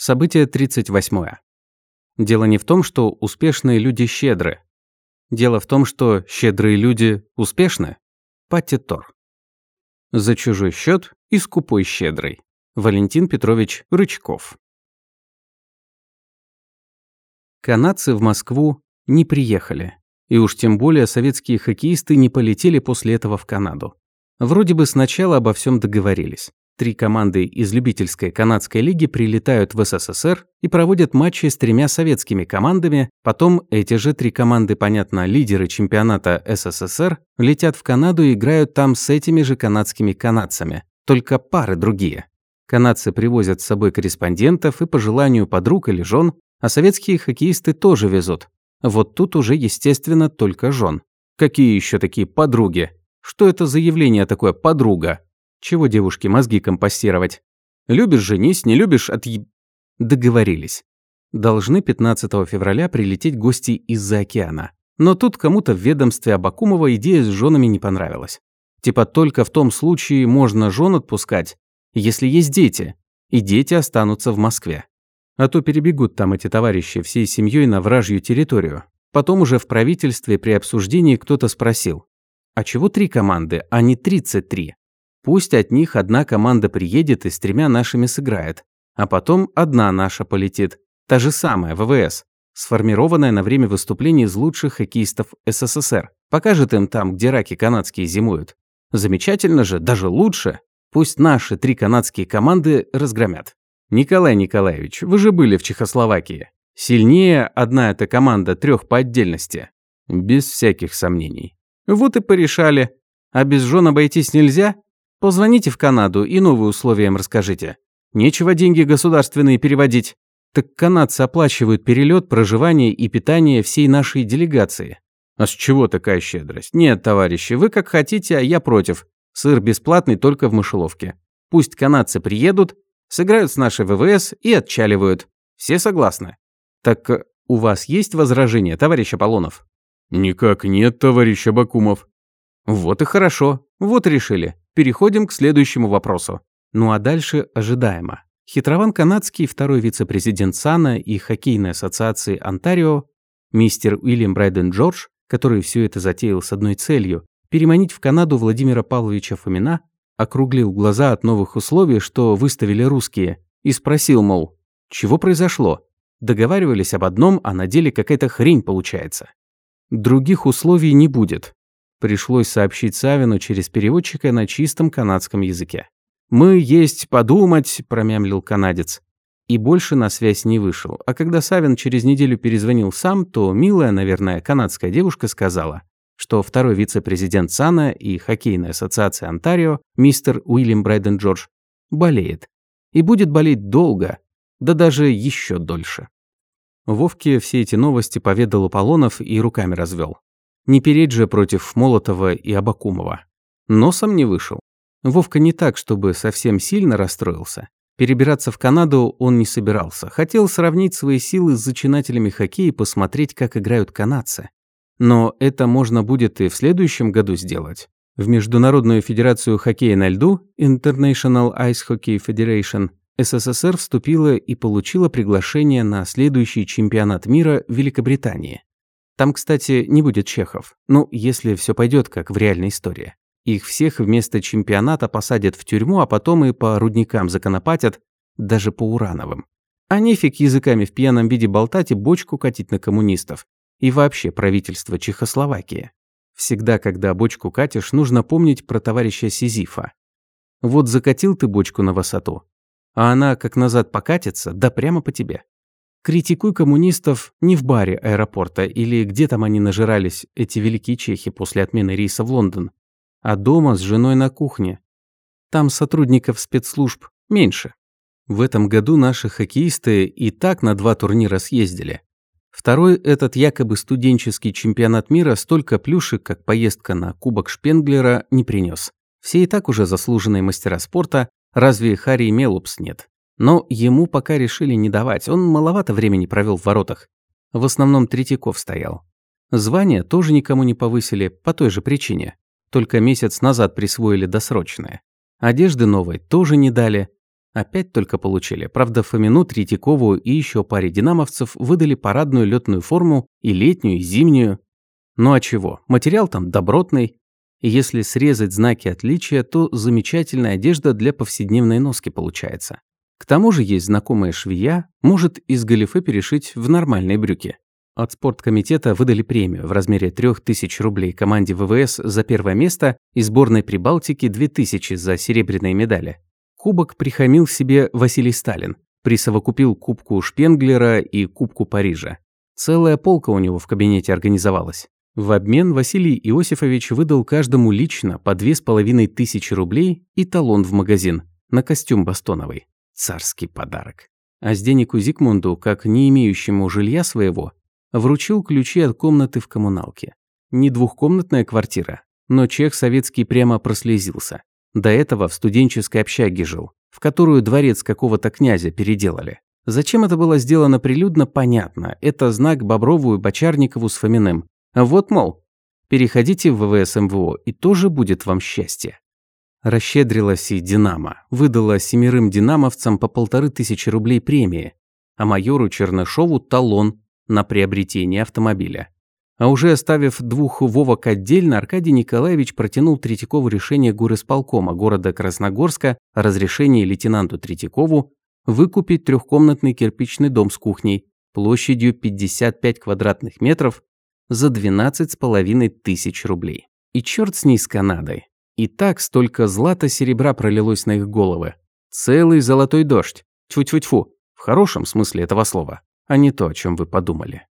Событие 38. Дело не в том, что успешные люди щедры. Дело в том, что щедрые люди успешны. Патти Тор. За чужой счет и скупой щедрый. Валентин Петрович Рычков. Канадцы в Москву не приехали. И уж тем более советские хоккеисты не полетели после этого в Канаду. Вроде бы сначала обо всем договорились. Три команды из любительской канадской лиги прилетают в СССР и проводят матчи с тремя советскими командами. Потом эти же три команды, понятно, лидеры чемпионата СССР, летят в Канаду и играют там с этими же канадскими канадцами. Только пары другие. Канадцы привозят с собой корреспондентов и по желанию подруг или жен, а советские хоккеисты тоже везут. Вот тут уже, естественно, только жен. Какие еще такие подруги? Что это за явление такое «подруга»? Чего девушке мозги компостировать? Любишь – женись, не любишь – отъеб... Договорились. Должны 15 февраля прилететь гости из-за океана. Но тут кому-то в ведомстве Абакумова идея с женами не понравилась. Типа только в том случае можно жен отпускать, если есть дети, и дети останутся в Москве. А то перебегут там эти товарищи всей семьей на вражью территорию. Потом уже в правительстве при обсуждении кто-то спросил, а чего три команды, а не 33? Пусть от них одна команда приедет и с тремя нашими сыграет, а потом одна наша полетит, та же самая, ВВС, сформированная на время выступлений из лучших хоккеистов СССР. Покажет им там, где раки канадские зимуют. Замечательно же, даже лучше. Пусть наши три канадские команды разгромят. Николай Николаевич, вы же были в Чехословакии. Сильнее одна эта команда трех по отдельности. Без всяких сомнений. Вот и порешали. А без жен обойтись нельзя? Позвоните в Канаду и новые условия им расскажите. Нечего деньги государственные переводить. Так канадцы оплачивают перелет, проживание и питание всей нашей делегации. А с чего такая щедрость? Нет, товарищи, вы как хотите, а я против. Сыр бесплатный только в мышеловке. Пусть канадцы приедут, сыграют с нашей ВВС и отчаливают. Все согласны? Так э, у вас есть возражения, товарищ Аполлонов? Никак нет, товарищ Абакумов. Вот и хорошо. Вот решили. Переходим к следующему вопросу. Ну а дальше ожидаемо. Хитрован канадский, второй вице-президент САНА и хоккейной ассоциации Онтарио, мистер Уильям Брайден Джордж, который все это затеял с одной целью – переманить в Канаду Владимира Павловича Фомина, округлил глаза от новых условий, что выставили русские, и спросил, мол, чего произошло? Договаривались об одном, а на деле какая-то хрень получается. Других условий не будет. Пришлось сообщить Савину через переводчика на чистом канадском языке. «Мы есть подумать», – промямлил канадец. И больше на связь не вышел. А когда Савин через неделю перезвонил сам, то милая, наверное, канадская девушка сказала, что второй вице-президент САНА и хоккейной ассоциации Онтарио, мистер Уильям Брайден Джордж, болеет. И будет болеть долго, да даже еще дольше. Вовке все эти новости поведал Аполлонов и руками развел. Не переть же против Молотова и Абакумова. Носом не вышел. Вовка не так, чтобы совсем сильно расстроился. Перебираться в Канаду он не собирался. Хотел сравнить свои силы с зачинателями хоккея и посмотреть, как играют канадцы. Но это можно будет и в следующем году сделать. В Международную федерацию хоккея на льду International Ice Hockey Federation СССР вступила и получила приглашение на следующий чемпионат мира в Великобритании. Там, кстати, не будет чехов. Ну, если все пойдет как в реальной истории. Их всех вместо чемпионата посадят в тюрьму, а потом и по рудникам законопатят, даже по урановым. А нефиг языками в пьяном виде болтать и бочку катить на коммунистов. И вообще правительство Чехословакии. Всегда, когда бочку катишь, нужно помнить про товарища Сизифа. Вот закатил ты бочку на высоту, а она как назад покатится, да прямо по тебе. Критикуй коммунистов не в баре аэропорта или где там они нажирались, эти великие чехи, после отмены рейса в Лондон, а дома с женой на кухне. Там сотрудников спецслужб меньше. В этом году наши хоккеисты и так на два турнира съездили. Второй этот якобы студенческий чемпионат мира столько плюшек, как поездка на Кубок Шпенглера, не принес. Все и так уже заслуженные мастера спорта, разве Харри Мелупс нет? Но ему пока решили не давать, он маловато времени провел в воротах. В основном Третьяков стоял. Звание тоже никому не повысили по той же причине. Только месяц назад присвоили досрочное. Одежды новой тоже не дали. Опять только получили. Правда, Фомину, Третьякову и еще паре динамовцев выдали парадную летную форму и летнюю, и зимнюю. Ну а чего? Материал там добротный. И если срезать знаки отличия, то замечательная одежда для повседневной носки получается. К тому же есть знакомая швея, может из галифе перешить в нормальные брюки. От спорткомитета выдали премию в размере 3000 рублей команде ВВС за первое место и сборной Прибалтики 2000 за серебряные медали. Кубок прихамил себе Василий Сталин, присовокупил Кубку Шпенглера и Кубку Парижа. Целая полка у него в кабинете организовалась. В обмен Василий Иосифович выдал каждому лично по две с половиной тысячи рублей и талон в магазин на костюм Бастоновый. Царский подарок. А с денег Зигмунду, как не имеющему жилья своего, вручил ключи от комнаты в коммуналке. Не двухкомнатная квартира, но чех советский прямо прослезился. До этого в студенческой общаге жил, в которую дворец какого-то князя переделали. Зачем это было сделано прилюдно, понятно. Это знак Боброву и Бочарникову с Фоминым. Вот, мол, переходите в ВВС МВО, и тоже будет вам счастье. Расщедрилась и «Динамо». Выдала семерым динамовцам по полторы тысячи рублей премии, а майору Чернышову талон на приобретение автомобиля. А уже оставив двух Вовок отдельно, Аркадий Николаевич протянул Третьякову решение горосполкома города Красногорска о разрешении лейтенанту Третьякову выкупить трехкомнатный кирпичный дом с кухней площадью 55 квадратных метров за 12,5 тысяч рублей. И черт с ней с Канадой. И так столько злата-серебра пролилось на их головы. Целый золотой дождь. Тьфу-тьфу-тьфу. В хорошем смысле этого слова а не то, о чем вы подумали.